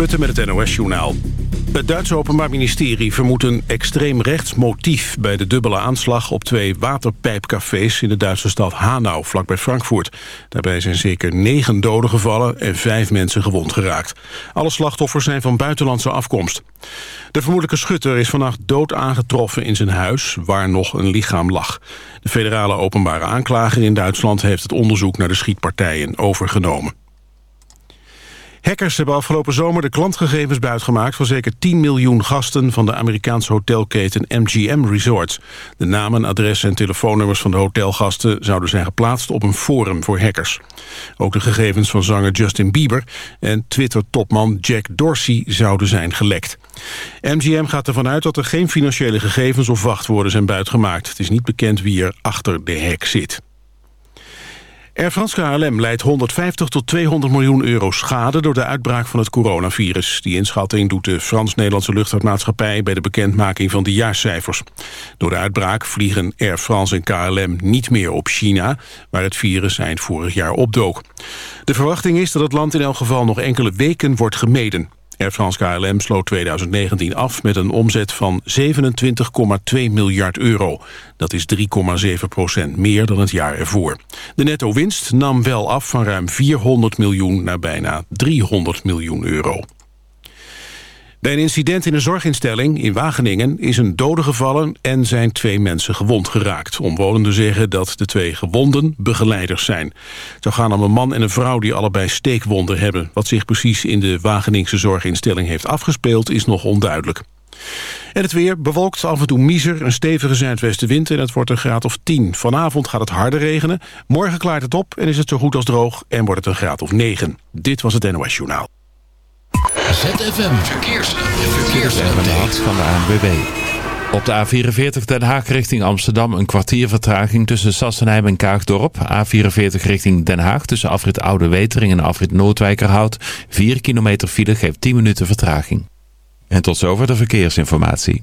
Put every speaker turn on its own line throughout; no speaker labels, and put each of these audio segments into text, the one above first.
Putten met het NOS-journaal. Het Duitse Openbaar Ministerie vermoedt een extreem rechts motief... bij de dubbele aanslag op twee waterpijpcafés in de Duitse stad Hanau, vlakbij Frankfurt. Daarbij zijn zeker negen doden gevallen en vijf mensen gewond geraakt. Alle slachtoffers zijn van buitenlandse afkomst. De vermoedelijke schutter is vannacht dood aangetroffen in zijn huis... waar nog een lichaam lag. De federale openbare aanklager in Duitsland heeft het onderzoek naar de schietpartijen overgenomen. Hackers hebben afgelopen zomer de klantgegevens buitgemaakt... van zeker 10 miljoen gasten van de Amerikaanse hotelketen MGM Resorts. De namen, adressen en telefoonnummers van de hotelgasten... zouden zijn geplaatst op een forum voor hackers. Ook de gegevens van zanger Justin Bieber en Twitter-topman Jack Dorsey zouden zijn gelekt. MGM gaat ervan uit dat er geen financiële gegevens of wachtwoorden zijn buitgemaakt. Het is niet bekend wie er achter de hack zit. Air France KLM leidt 150 tot 200 miljoen euro schade... door de uitbraak van het coronavirus. Die inschatting doet de Frans-Nederlandse luchtvaartmaatschappij... bij de bekendmaking van de jaarcijfers. Door de uitbraak vliegen Air France en KLM niet meer op China... waar het virus eind vorig jaar opdook. De verwachting is dat het land in elk geval nog enkele weken wordt gemeden. Air France KLM sloot 2019 af met een omzet van 27,2 miljard euro. Dat is 3,7 procent meer dan het jaar ervoor. De netto-winst nam wel af van ruim 400 miljoen naar bijna 300 miljoen euro. Bij een incident in een zorginstelling in Wageningen is een dode gevallen en zijn twee mensen gewond geraakt. Omwonenden zeggen dat de twee gewonden begeleiders zijn. Het gaan om een man en een vrouw die allebei steekwonden hebben. Wat zich precies in de Wageningse zorginstelling heeft afgespeeld is nog onduidelijk. En het weer bewolkt af en toe miser, een stevige zuidwestenwind en het wordt een graad of 10. Vanavond gaat het harder regenen, morgen klaart het op en is het zo goed als droog en wordt het een graad of 9. Dit was het NOS Journaal.
ZFM Verkeers. Verkeers.
van de ANWB. Op de A44 Den Haag richting Amsterdam een kwartier vertraging tussen Sassenheim en Kaagdorp. A44 richting Den Haag tussen afrit Oude Wetering en afrit Noordwijkerhout. 4 kilometer file geeft 10 minuten vertraging. En tot zover de verkeersinformatie.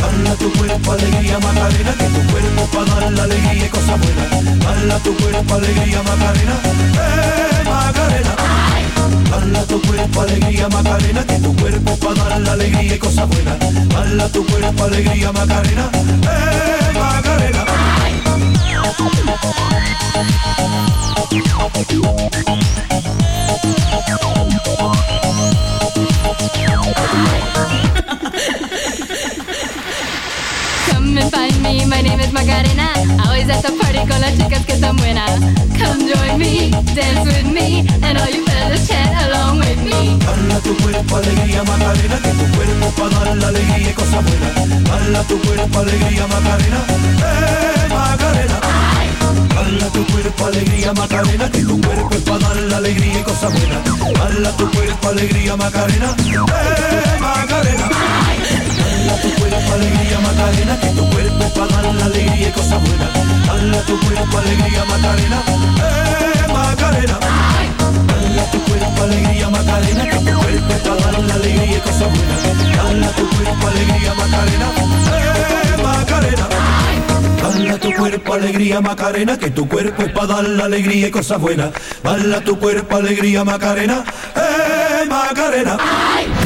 Dala tu cuerpo alegría Macarena, que tu cuerpo para dar la alegría y cosas buenas. Dala tu cuerpo alegría Macarena, eh Macarena. Dala tu cuerpo alegría Macarena, que tu cuerpo para dar la alegría y cosas buenas. Dala tu cuerpo alegría Macarena, eh Macarena.
Come Macarena. Always at the party con las chicas que están buenas. Come join me, dance with me, and all you fellas chat along with me.
Dala tu cuerpo alegría Macarena, que tu cuerpo para dar la alegría y cosas buenas. Dala tu cuerpo alegría Macarena, eh Macarena. Dala tu cuerpo alegría Macarena, que tu cuerpo es para dar la alegría y cosas buenas. Dala tu cuerpo alegría Macarena, eh Macarena. Alegría Macarena, que tu cuerpo para dar la alegría y cosas buenas. Dala tu cuerpo alegría Macarena, eh Macarena. Dala tu cuerpo alegría Macarena, que tu cuerpo para dar la alegría y cosas buenas. Dala tu cuerpo alegría Macarena, eh Macarena. Dala tu cuerpo alegría Macarena, que tu cuerpo es para dar la alegría y cosas buenas. Dala tu cuerpo alegría Macarena, eh Macarena.
Het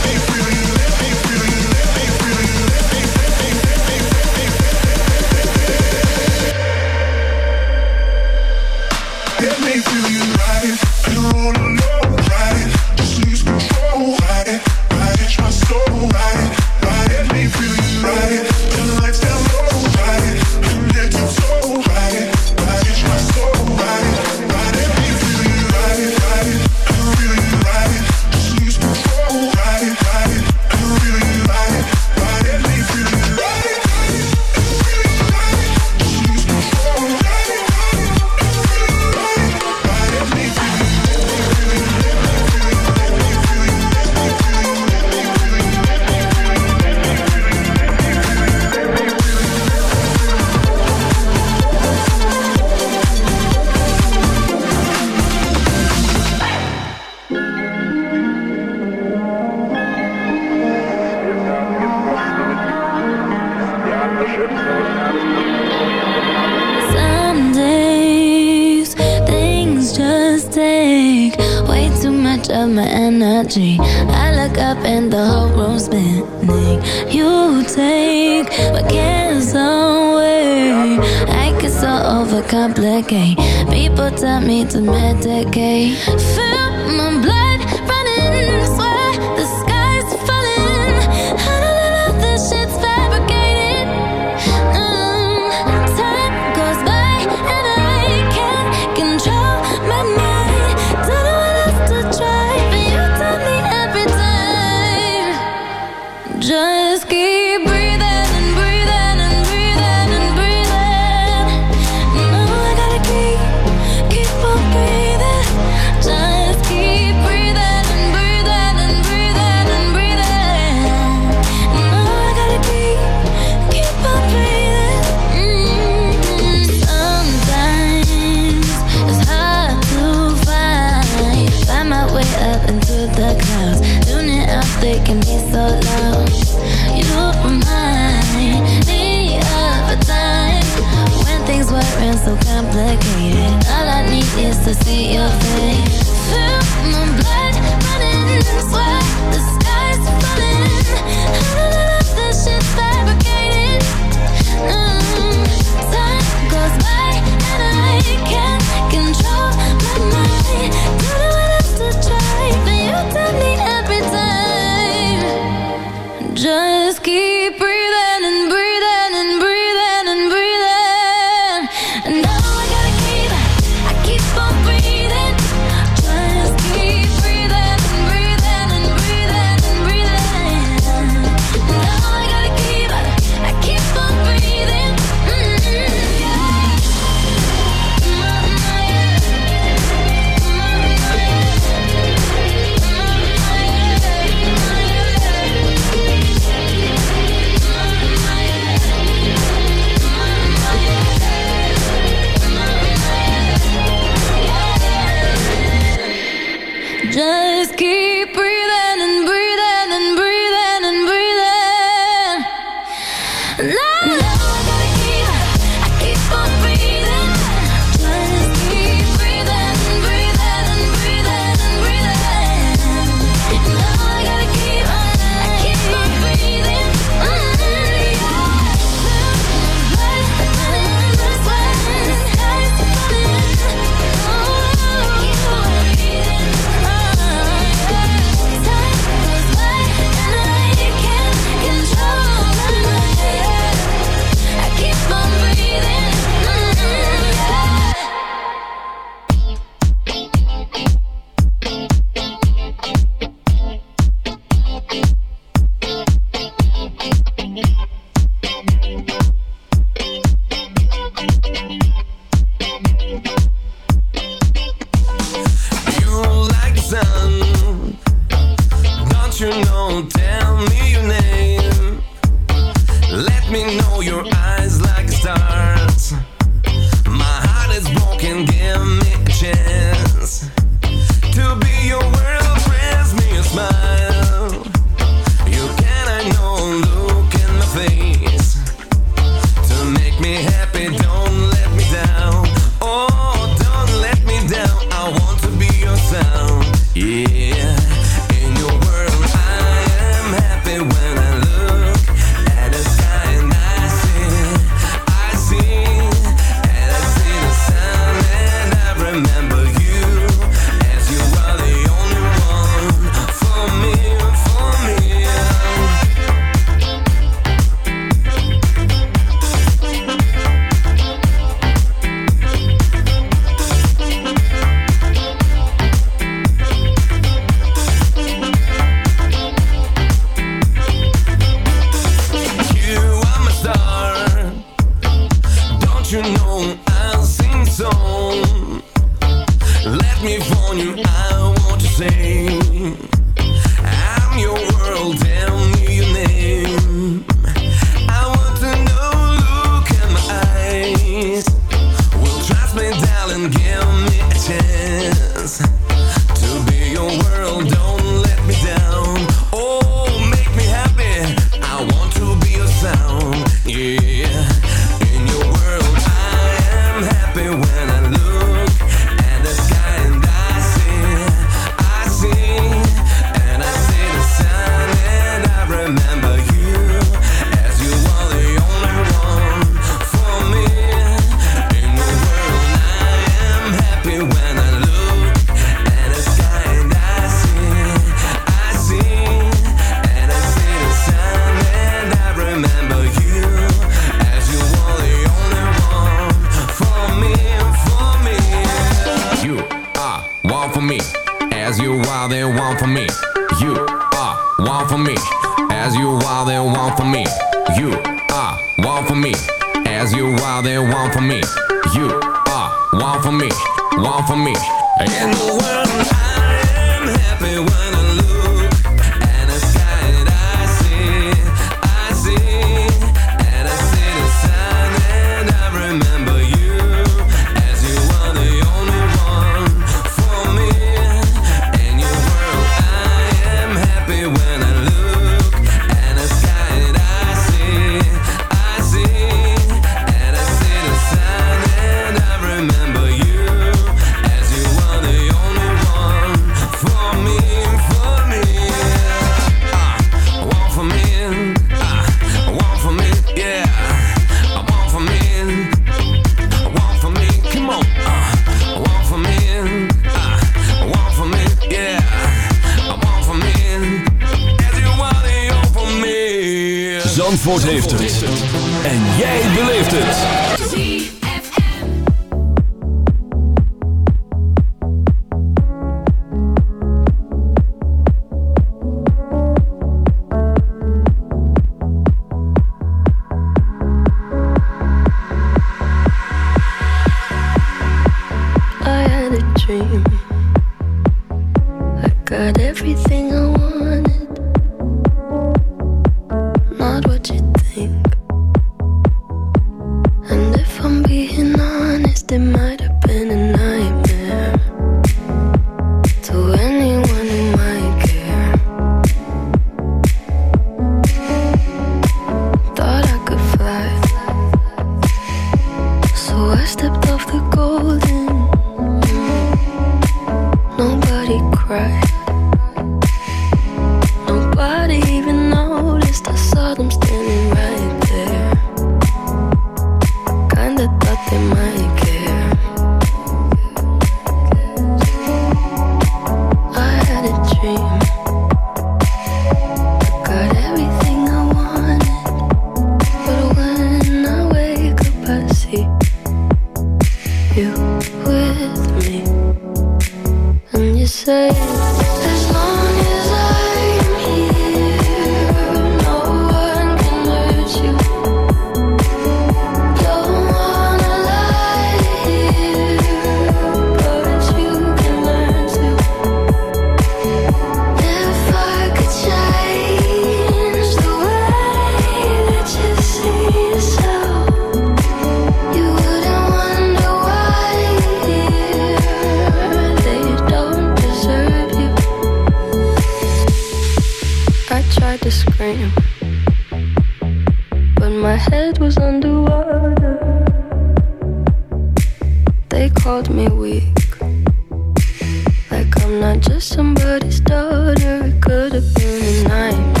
I'm not just somebody's daughter. It could have been a nightmare.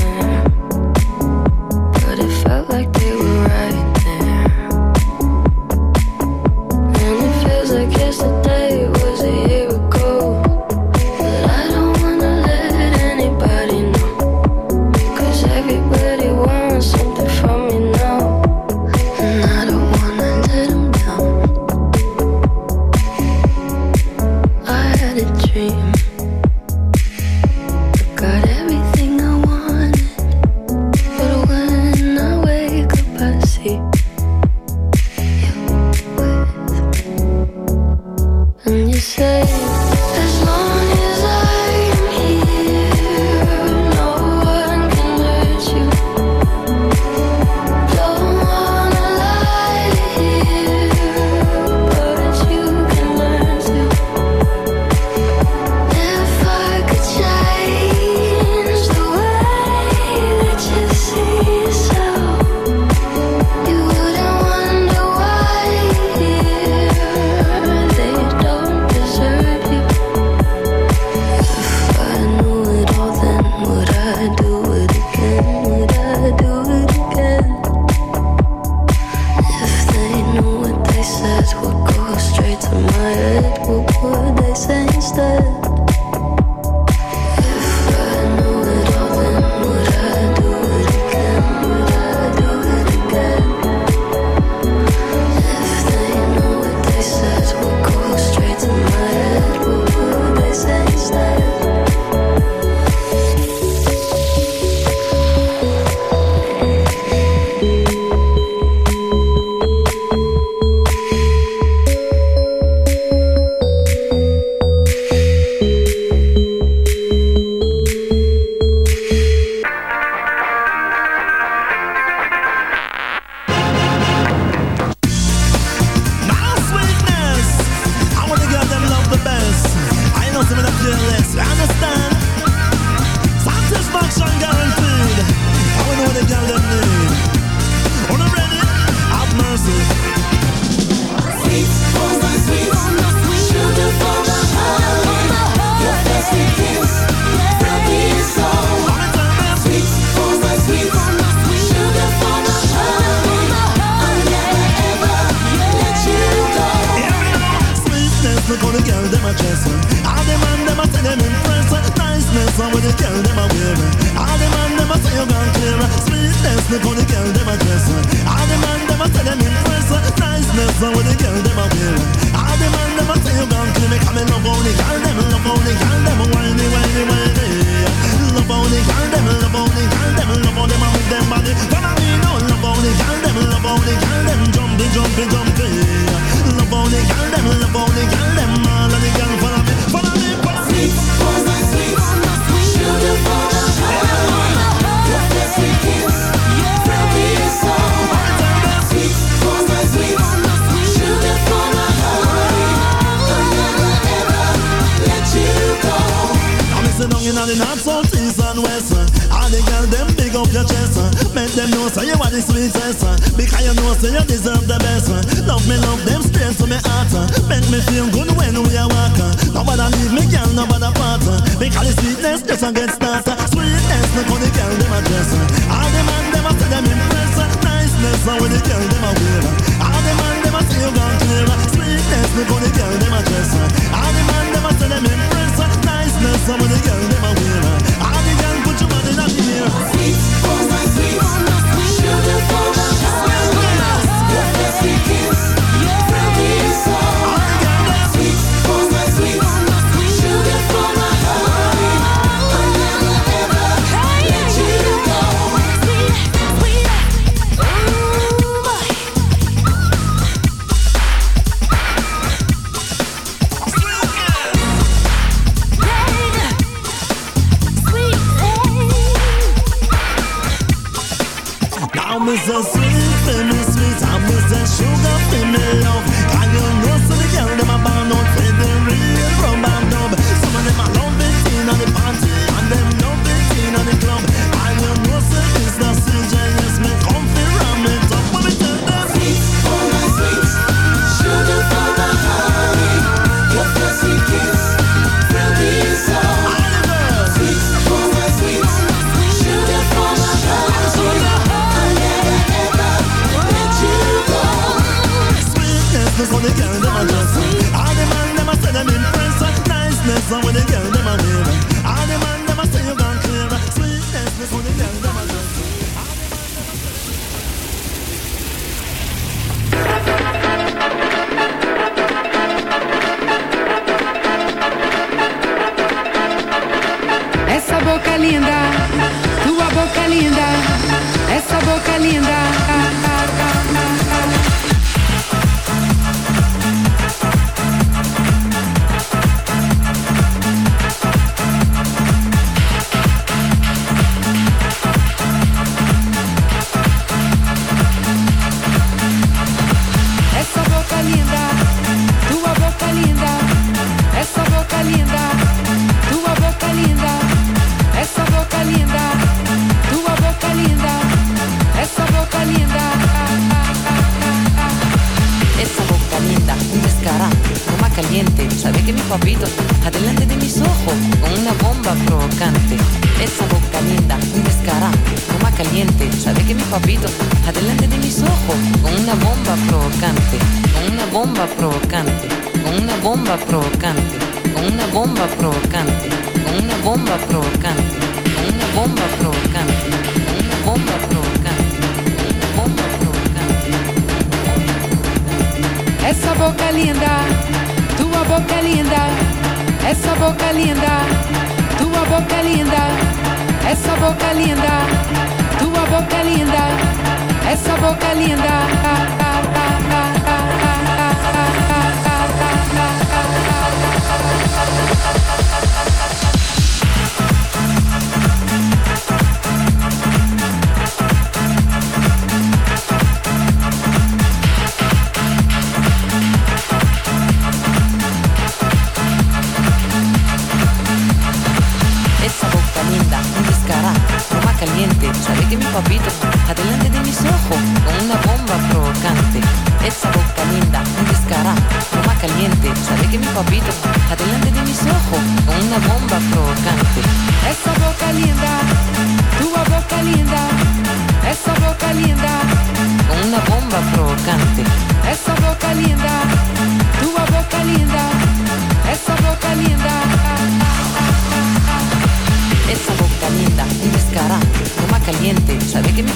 girl no bother partner. They
call it sweetness just a get started. Sweetness no call the girl them address. All the man them a say them impress. Niceness no when the girl them a wear. All the man them a say you gone clear. Sweetness no call the girl them address. All the man them a say them impress. Niceness no when the girl them a wear. All the girl put your body down the mirror. Sweet, oh my sweet, sugar for my heart. Your fancy kiss.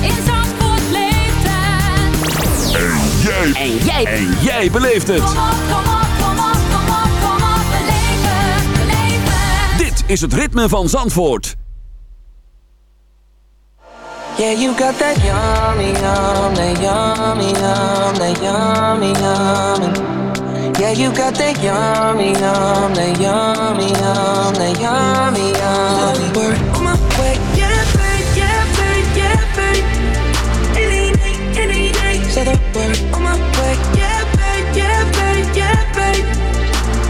In Zandvoort leeft het.
En jij.
En jij.
En jij beleeft het.
Kom op, kom op, kom op, kom op, kom op. Beleef het, beleef het.
Dit is het ritme van Zandvoort.
Yeah, you got that yummy, yum, that yummy, yum, that yummy, yum. Yeah, you got that yummy, yum, that yummy, yum, that yummy, yum. On my way, yeah, babe, yeah, babe, yeah, babe.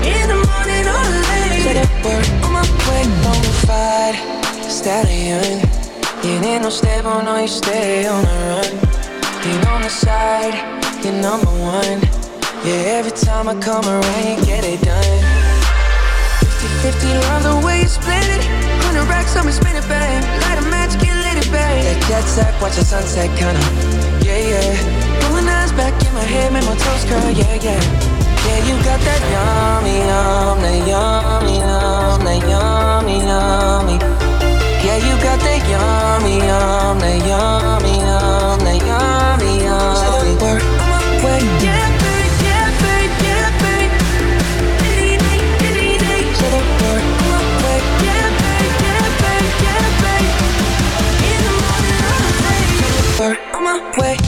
In the morning or late. Word on my way. You ain't no stable, no, you stay on the run. You on the side, you're number one. Yeah, every time I come around, you get it done. 50 50, love the way you split it. 100 racks on me, spin it, babe. Light a match, get lit, it, babe. That jet set, watch the sunset, kinda. Yeah, yeah. Eyes back in my head, make my toes curl, yeah, yeah. Yeah, you got that yummy, yum, that yummy, yum, that yummy, yummy. Yeah, you got that yummy, yum, that yummy, yum, that yummy, yum. Say the word my way.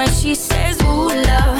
when she says, Ooh, love.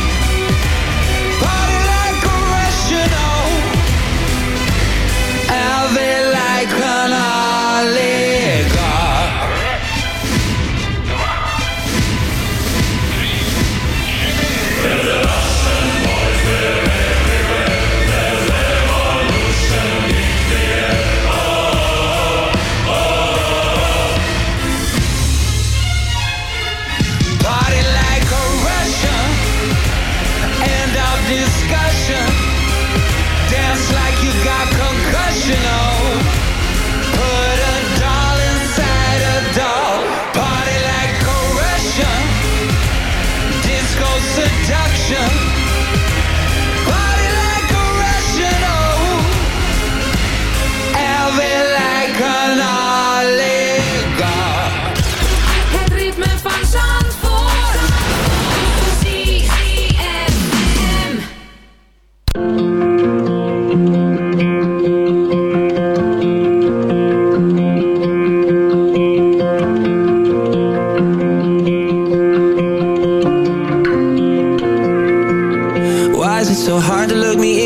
so hard to look me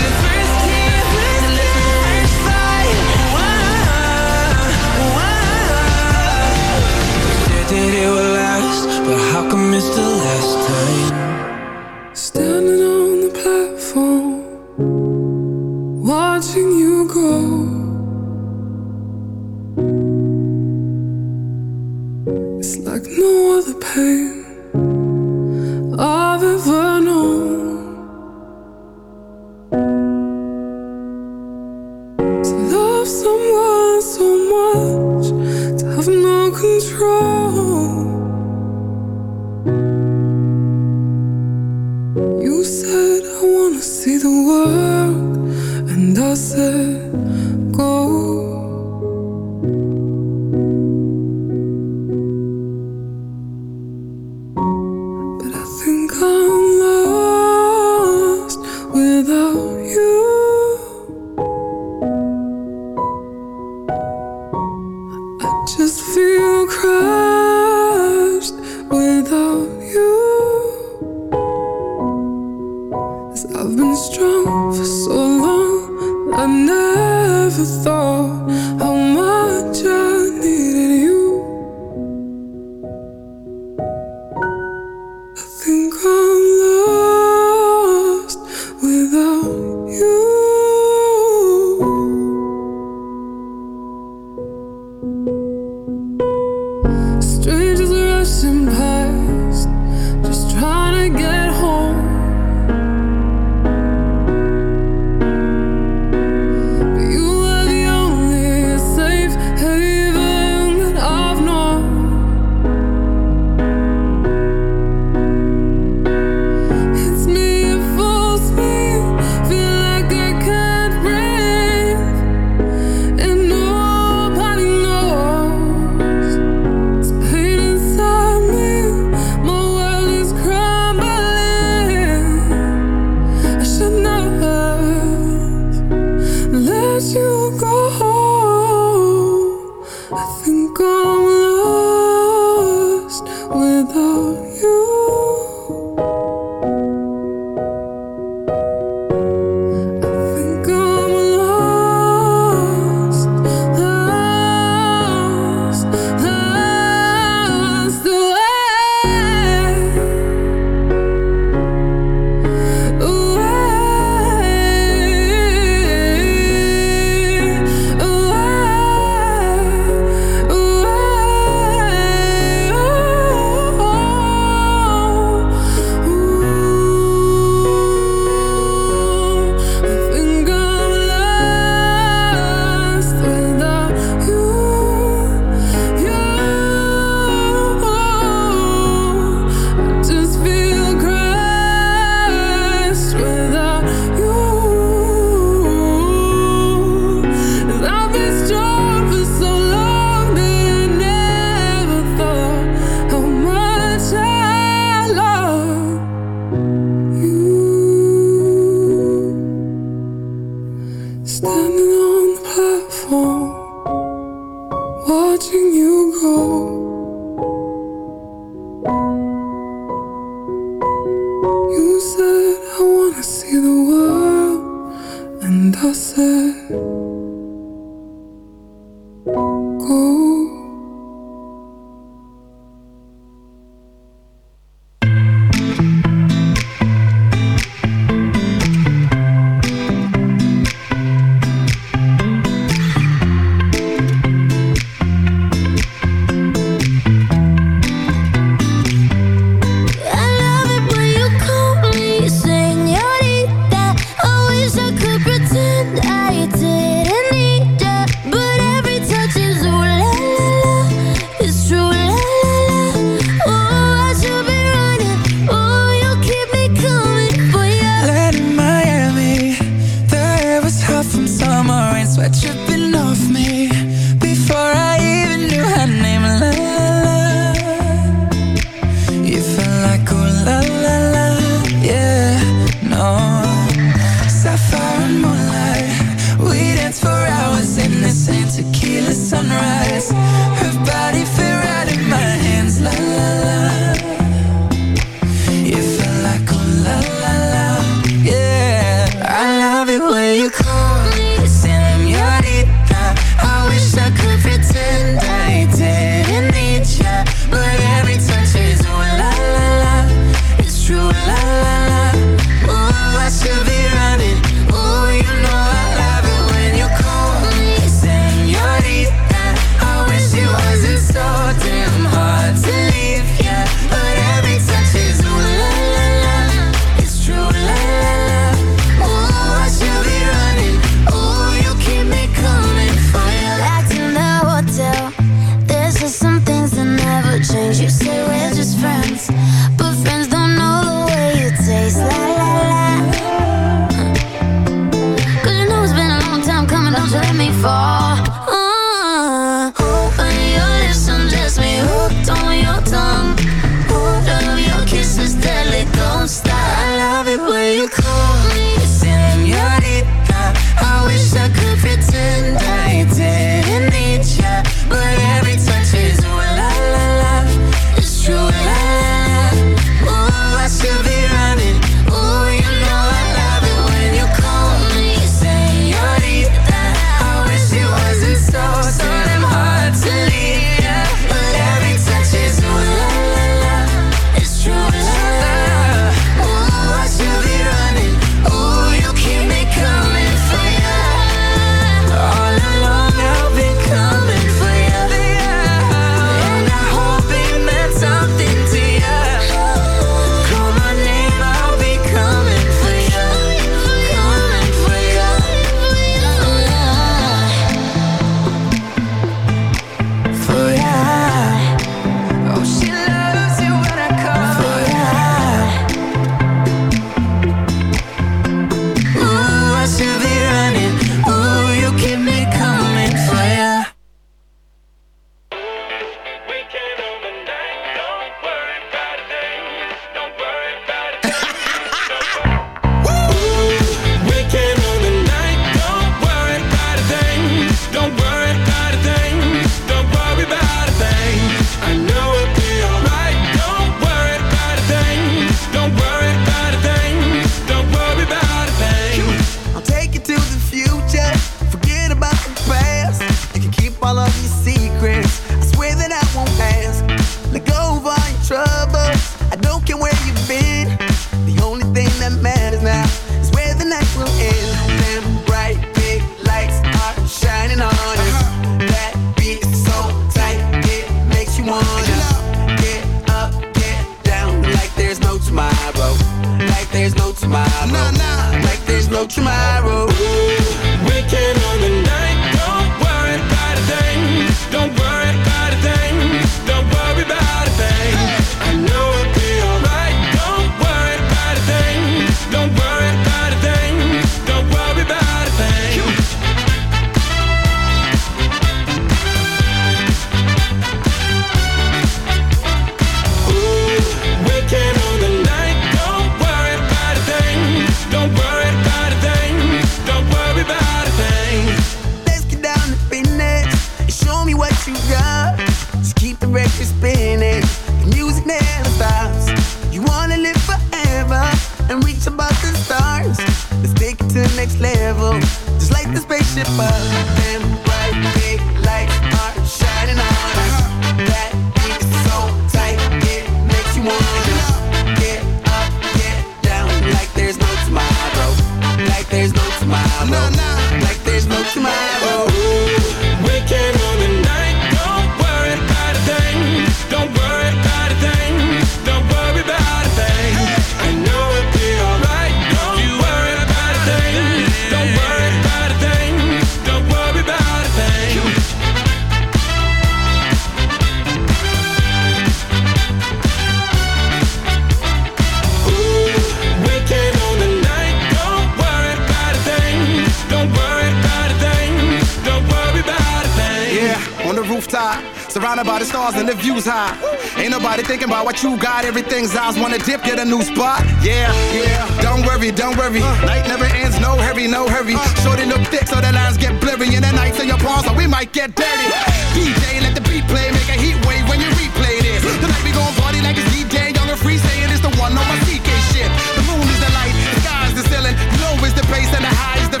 Eyes
wanna
dip, get a new spot. Yeah, yeah. Don't worry, don't worry. Night never ends, no hurry, no hurry. Shorty look thick, so the lines get blurry. And the nights in your palms, so we might get dirty. DJ, let the beat play, make a heat wave when you replay this. Tonight we gon' party like it's DJ, young and free, saying it's the one on my CK shit. The moon is the light, the is the ceiling, low is the bass and the high is the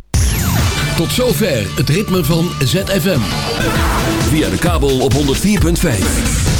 Tot zover het ritme van ZFM. Via de kabel op 104.5.